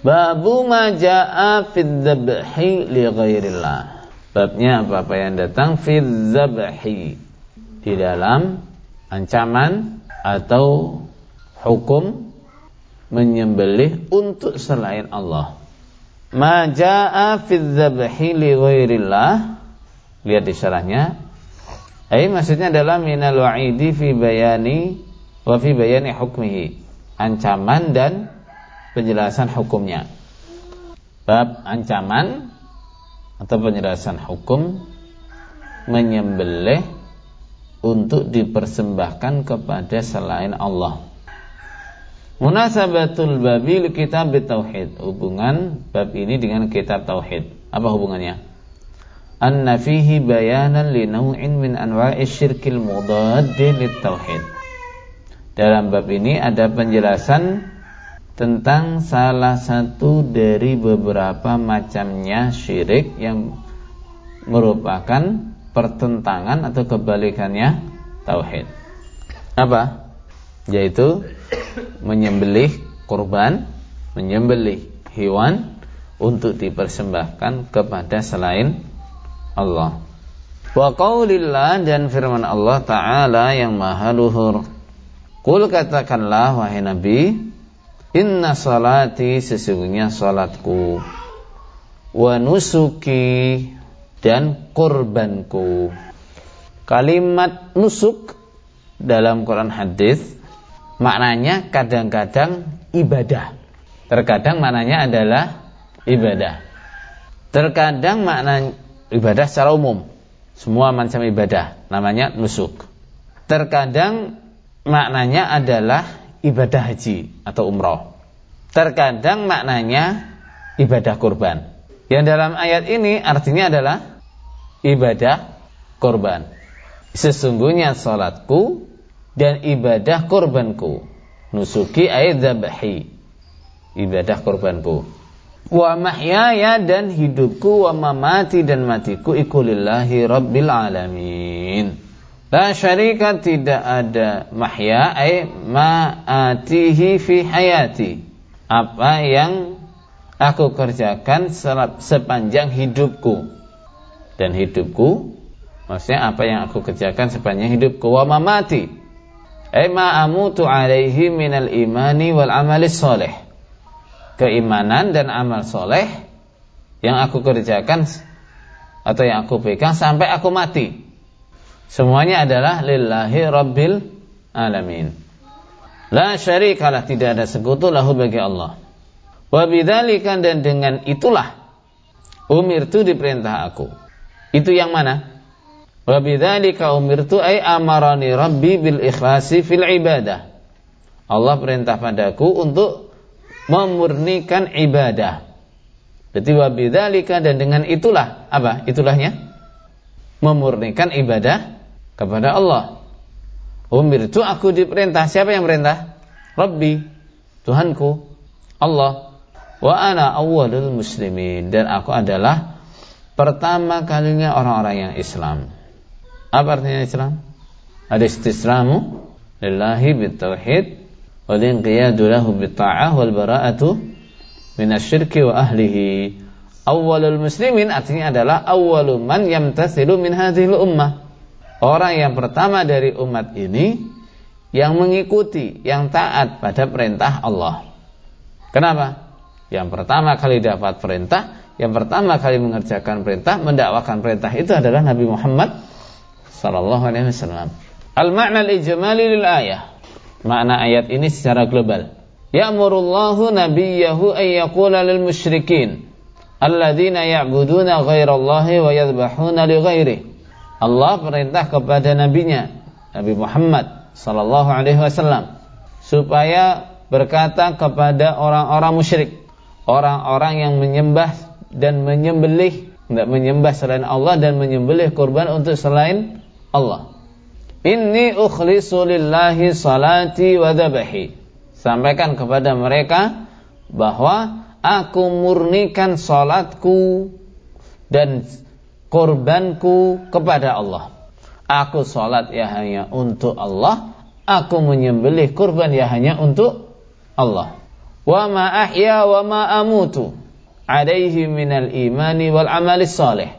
Babu maja'a fid dzabhi li ghairillah. Babnya apa-apa yang datang fid dzabhi di dalam ancaman atau hukum menyembelih untuk selain Allah. Maja'a fid dzabhi li ghairillah. Lihat di syarahnya. Ai maksudnya adalah minal wa'idi fi bayani wa fi bayani hukmihi. Ancaman dan penjelasan hukumnya. Bab ancaman atau penjelasan hukum menyembelih untuk dipersembahkan kepada selain Allah. Munasabatul babi kitab tauhid. Hubungan bab ini dengan kitab tauhid. Apa hubungannya? Anna fihi bayanan li naw'in min anwa'i syirkil mudaddi tauhid. Dalam bab ini ada penjelasan tentang salah satu dari beberapa macamnya syirik yang merupakan pertentangan atau kebalikannya tauhid. Apa? Yaitu menyembelih kurban, menyembelih hewan untuk dipersembahkan kepada selain Allah. Wa qaulillah dan firman Allah taala yang maha luhur. Qul katakanlah wahai Nabi, Inna salati sesungguhnya salatku Wa nusuki dan kurbanku Kalimat nusuk dalam Quran hadis maknanya kadang-kadang ibadah. Terkadang maknanya adalah ibadah. Terkadang makna ibadah secara umum. Semua macam ibadah namanya nusuk. Terkadang maknanya adalah ibadah haji atau umroh. Terkadang maknanya ibadah kurban. Yang dalam ayat ini artinya adalah ibadah kurban. Sesungguhnya salatku dan ibadah kurbanku. Nusuki ayat zabahi. Ibadah kurbanku. Wa mahyaya dan hidupku wa mamati dan matiku ikulillahi rabbil alamin. La syarika tidak ada mahya ay ma'atihi fi hayati. Apa yang aku kerjakan sepanjang hidupku. Dan hidupku maksudnya apa yang aku kerjakan sepanjang hidupku wa mamati. Ay ma'amutu alaihi minal imani wal amali soleh. Keimanan dan amal soleh yang aku kerjakan atau yang aku pegang sampai aku mati. Semuanya adalah lillahi rabbil alamin. La syarikalah tidak ada sekutu lahu bagi Allah. Wa bidzalika dan dengan itulah umirtu diperintah aku. Itu yang mana? Wa bidzalika umirtu ay amarani rabbi bil ikhlasi fil ibadah. Allah perintah padaku untuk memurnikan ibadah. Berarti wa bidzalika dan dengan itulah apa? Itulahnya memurnikan ibadah kepada Allah. Umir itu aku diperintah. Siapa yang perintah? Rabbi, Tuhanku, Allah. Wa ana awwalul muslimin dan aku adalah pertama kalinya orang-orang yang Islam. Apa artinya Islam? Ada istislamu lillahi bitauhid wal inqiyadu lahu bitta'ah wal bara'atu minasyirki wa ahlihi. Awwalul muslimin artinya adalah awwalu man yamtathilu min hadhil ummah orang yang pertama dari umat ini yang mengikuti, yang taat pada perintah Allah. Kenapa? Yang pertama kali dapat perintah, yang pertama kali mengerjakan perintah, mendakwakan perintah itu adalah Nabi Muhammad sallallahu alaihi wasallam. Al-ma'na al-ijmali lil ayah. Makna ayat ini secara global. Ya'murullahu nabiyahu ay yaqula lil musyrikin alladzina ya'buduna ghairallahi wa yadhbahuna li ghairihi Allah perintah kepada nabinya Nabi Muhammad sallallahu alaihi wasallam supaya berkata kepada orang-orang musyrik, orang-orang yang menyembah dan menyembelih, tidak menyembah selain Allah dan menyembelih kurban untuk selain Allah. Inni ukhlisu lillahi salati wa dhabahi. Sampaikan kepada mereka bahwa aku murnikan salatku dan korbanku kepada Allah. Aku sholat ya hanya untuk Allah. Aku menyembelih kurban ya hanya untuk Allah. wa ma ahya wa ma amutu alaihi minal imani wal amali salih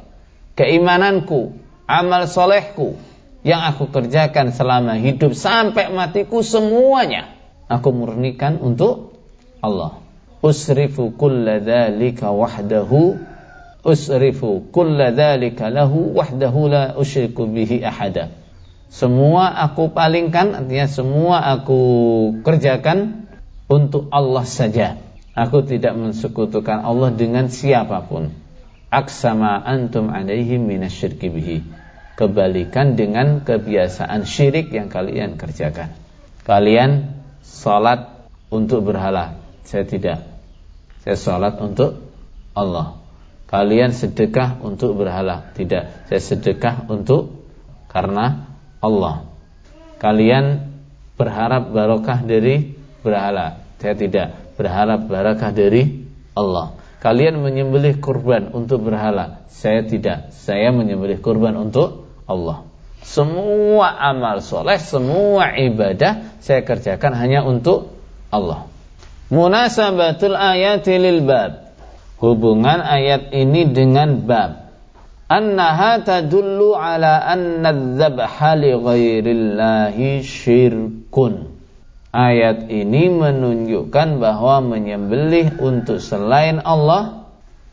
keimananku amal solehku yang aku kerjakan selama hidup sampai matiku semuanya aku murnikan untuk Allah usrifu kulla dhalika wahdahu usrifu kulla dhalika lahu wahdahu la usyriku bihi ahada semua aku palingkan artinya semua aku kerjakan untuk Allah saja. Aku tidak mensekutukan Allah dengan siapa pun. Aksama antum alaihi minasyirki bihi. Kebalikan dengan kebiasaan syirik yang kalian kerjakan. Kalian salat untuk berhala. Saya tidak. Saya salat untuk Allah. Kalian sedekah untuk berhala. Tidak. Saya sedekah untuk karena Allah. Kalian berharap barokah dari berhala. Saya tidak berharap barakah dari Allah. Kalian menyembelih kurban untuk berhala. Saya tidak. Saya menyembelih kurban untuk Allah. Semua amal soleh, semua ibadah saya kerjakan hanya untuk Allah. Munasabatul ayati bab. Hubungan ayat ini dengan bab. Annaha tadullu ala anna dzabha li ghairillahi syirkun Ayat ini menunjukkan bahwa menyembelih untuk selain Allah,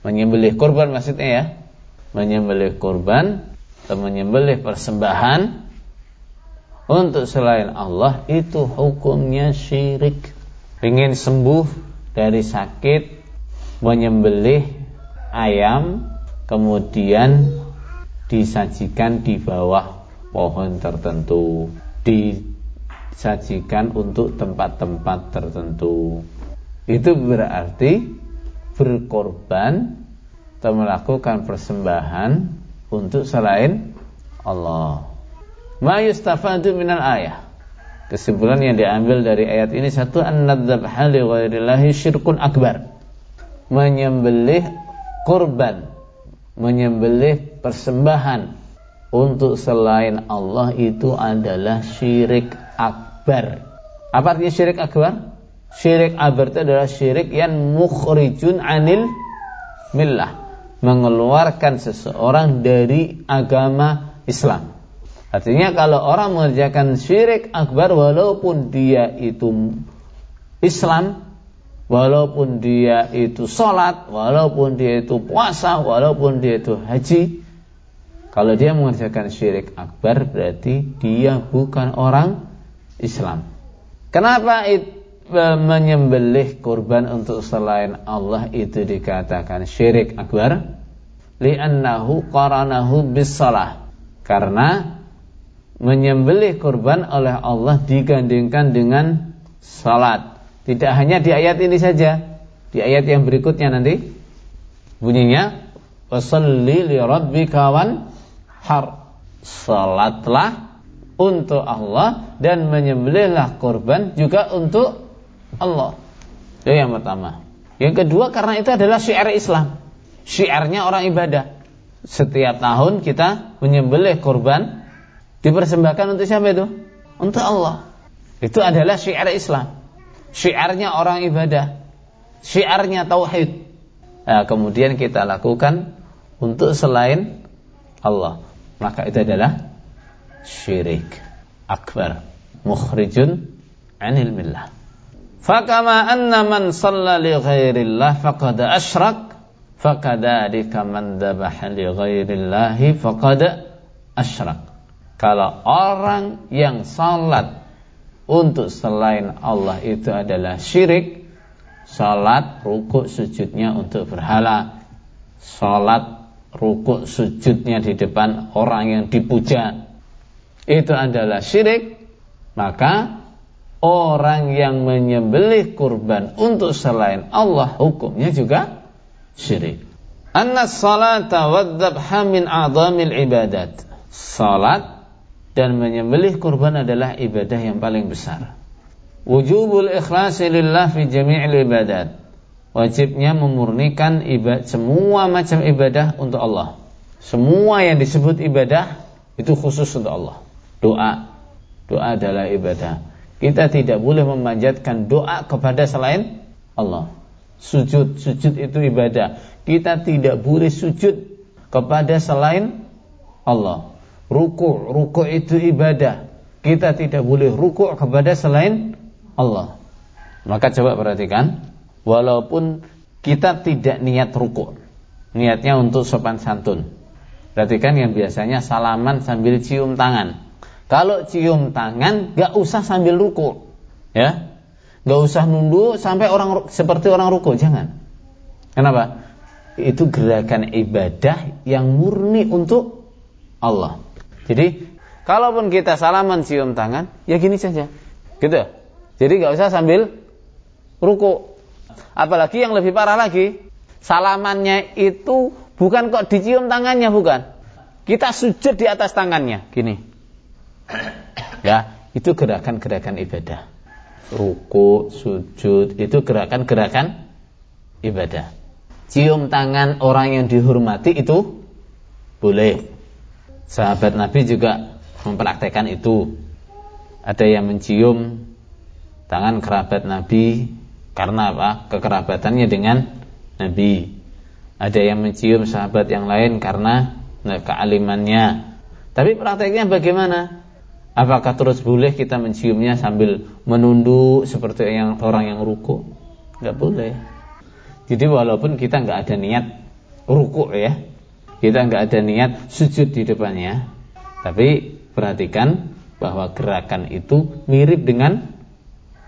menyembelih kurban maksudnya ya, menyembelih kurban atau menyembelih persembahan untuk selain Allah itu hukumnya syirik. Ingin sembuh dari sakit, menyembelih ayam, kemudian disajikan di bawah pohon tertentu, di sajikan untuk tempat-tempat tertentu. Itu berarti berkorban atau melakukan persembahan untuk selain Allah. Ma yustafadu minal ayah. Kesimpulan yang diambil dari ayat ini satu an-nadzabha li ghairillahi syirkun akbar. Menyembelih kurban, menyembelih persembahan untuk selain Allah itu adalah syirik akbar. Apa artinya syirik akbar? Syirik akbar itu adalah syirik yang mukhrijun anil millah. Mengeluarkan seseorang dari agama Islam. Artinya kalau orang mengerjakan syirik akbar walaupun dia itu Islam, walaupun dia itu sholat, walaupun dia itu puasa, walaupun dia itu haji, kalau dia mengerjakan syirik akbar berarti dia bukan orang Islam. Kenapa e, menyembelih kurban untuk selain Allah itu dikatakan syirik akbar? Li'annahu qaranahu bisalah. Karena menyembelih kurban oleh Allah digandingkan dengan salat. Tidak hanya di ayat ini saja, di ayat yang berikutnya nanti bunyinya wasalli li rabbika wan har. Salatlah untuk Allah dan menyembelihlah korban juga untuk Allah. Itu yang pertama. Yang kedua karena itu adalah syiar Islam. Syiarnya orang ibadah. Setiap tahun kita menyembelih korban dipersembahkan untuk siapa itu? Untuk Allah. Itu adalah syiar Islam. Syiarnya orang ibadah. Syiarnya tauhid. Nah, kemudian kita lakukan untuk selain Allah. Maka itu adalah syirik akbar mukhrijun anil millah fakama anna man salla li ghairillah faqad asyrak fakadzalika man dhabaha li ghairillah faqad asyrak kalau orang yang salat untuk selain Allah itu adalah syirik salat rukuk sujudnya untuk berhala salat rukuk sujudnya di depan orang yang dipuja itu adalah syirik, maka orang yang menyembelih kurban untuk selain Allah hukumnya juga syirik. Anna salata wadzabha min a'zamil ibadat. Salat dan menyembelih kurban adalah ibadah yang paling besar. Wujubul ikhlasi lillah fi jami'il ibadat. Wajibnya memurnikan ibadah semua macam ibadah untuk Allah. Semua yang disebut ibadah itu khusus untuk Allah doa. Doa adalah ibadah. Kita tidak boleh memanjatkan doa kepada selain Allah. Sujud, sujud itu ibadah. Kita tidak boleh sujud kepada selain Allah. Ruku, ruku itu ibadah. Kita tidak boleh ruku kepada selain Allah. Maka coba perhatikan, walaupun kita tidak niat ruku, niatnya untuk sopan santun. Perhatikan yang biasanya salaman sambil cium tangan. Kalau cium tangan, gak usah sambil ruku, ya. Gak usah nunduk sampai orang seperti orang ruku, jangan. Kenapa? Itu gerakan ibadah yang murni untuk Allah. Jadi, kalaupun kita salaman cium tangan, ya gini saja. Gitu. Jadi gak usah sambil ruku. Apalagi yang lebih parah lagi, salamannya itu bukan kok dicium tangannya, bukan. Kita sujud di atas tangannya, gini. Ya, itu gerakan-gerakan ibadah ruku, sujud, itu gerakan-gerakan ibadah. Cium tangan orang yang dihormati itu boleh. Sahabat Nabi juga mempraktekkan itu. Ada yang mencium tangan kerabat Nabi karena apa? Kekerabatannya dengan Nabi. Ada yang mencium sahabat yang lain karena kealimannya. Tapi prakteknya bagaimana? Apakah terus boleh kita menciumnya sambil menunduk seperti yang orang yang ruku? Gak boleh. Jadi walaupun kita nggak ada niat ruku ya, kita nggak ada niat sujud di depannya, tapi perhatikan bahwa gerakan itu mirip dengan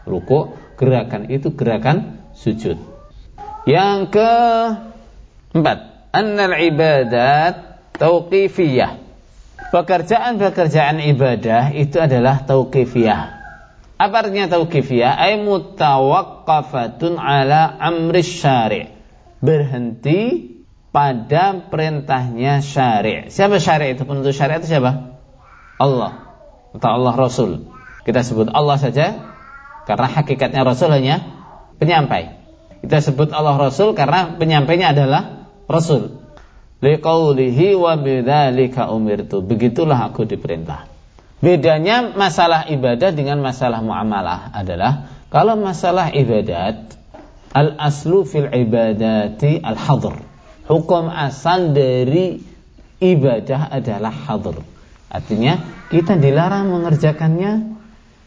ruku, gerakan itu gerakan sujud. Yang keempat, annal ibadat tauqifiyah Pekerjaan-pekerjaan ibadah itu adalah tauqifiyah. Apa artinya tauqifiyah? Ay mutawaqqafatun ala amri syari'. Berhenti pada perintahnya syari'. Siapa syari' itu? Penuntut syari' itu siapa? Allah atau Allah Rasul. Kita sebut Allah saja karena hakikatnya Rasul hanya penyampai. Kita sebut Allah Rasul karena penyampainya adalah Rasul liqaulihi wa bidzalika umirtu. Begitulah aku diperintah. Bedanya masalah ibadah dengan masalah muamalah adalah kalau masalah ibadat al aslu fil ibadati al hadr. Hukum asal dari ibadah adalah hadr. Artinya kita dilarang mengerjakannya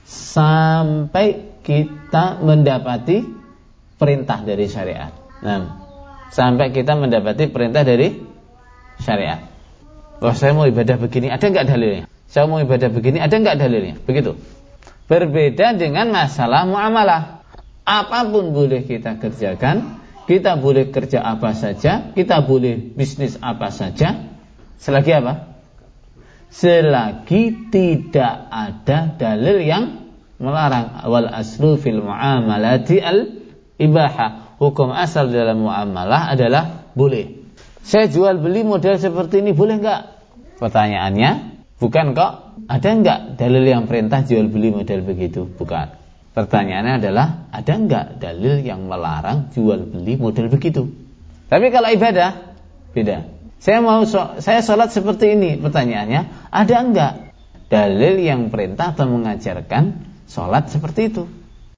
sampai kita mendapati perintah dari syariat. Nah, sampai kita mendapati perintah dari syariat. Wah saya mau ibadah begini, ada nggak dalilnya? Saya mau ibadah begini, ada nggak dalilnya? Begitu. Berbeda dengan masalah muamalah. Apa pun boleh kita kerjakan, kita boleh kerja apa saja, kita boleh bisnis apa saja, selagi apa? Selagi tidak ada dalil yang melarang. Wal aslu fil muamalati al ibahah. Hukum asal dalam muamalah adalah boleh. Saya jual beli model seperti ini boleh nggak? Pertanyaannya bukan kok ada nggak dalil yang perintah jual beli model begitu? Bukan. Pertanyaannya adalah ada nggak dalil yang melarang jual beli model begitu? Tapi kalau ibadah beda. Saya mau saya sholat seperti ini. Pertanyaannya ada nggak dalil yang perintah atau mengajarkan sholat seperti itu?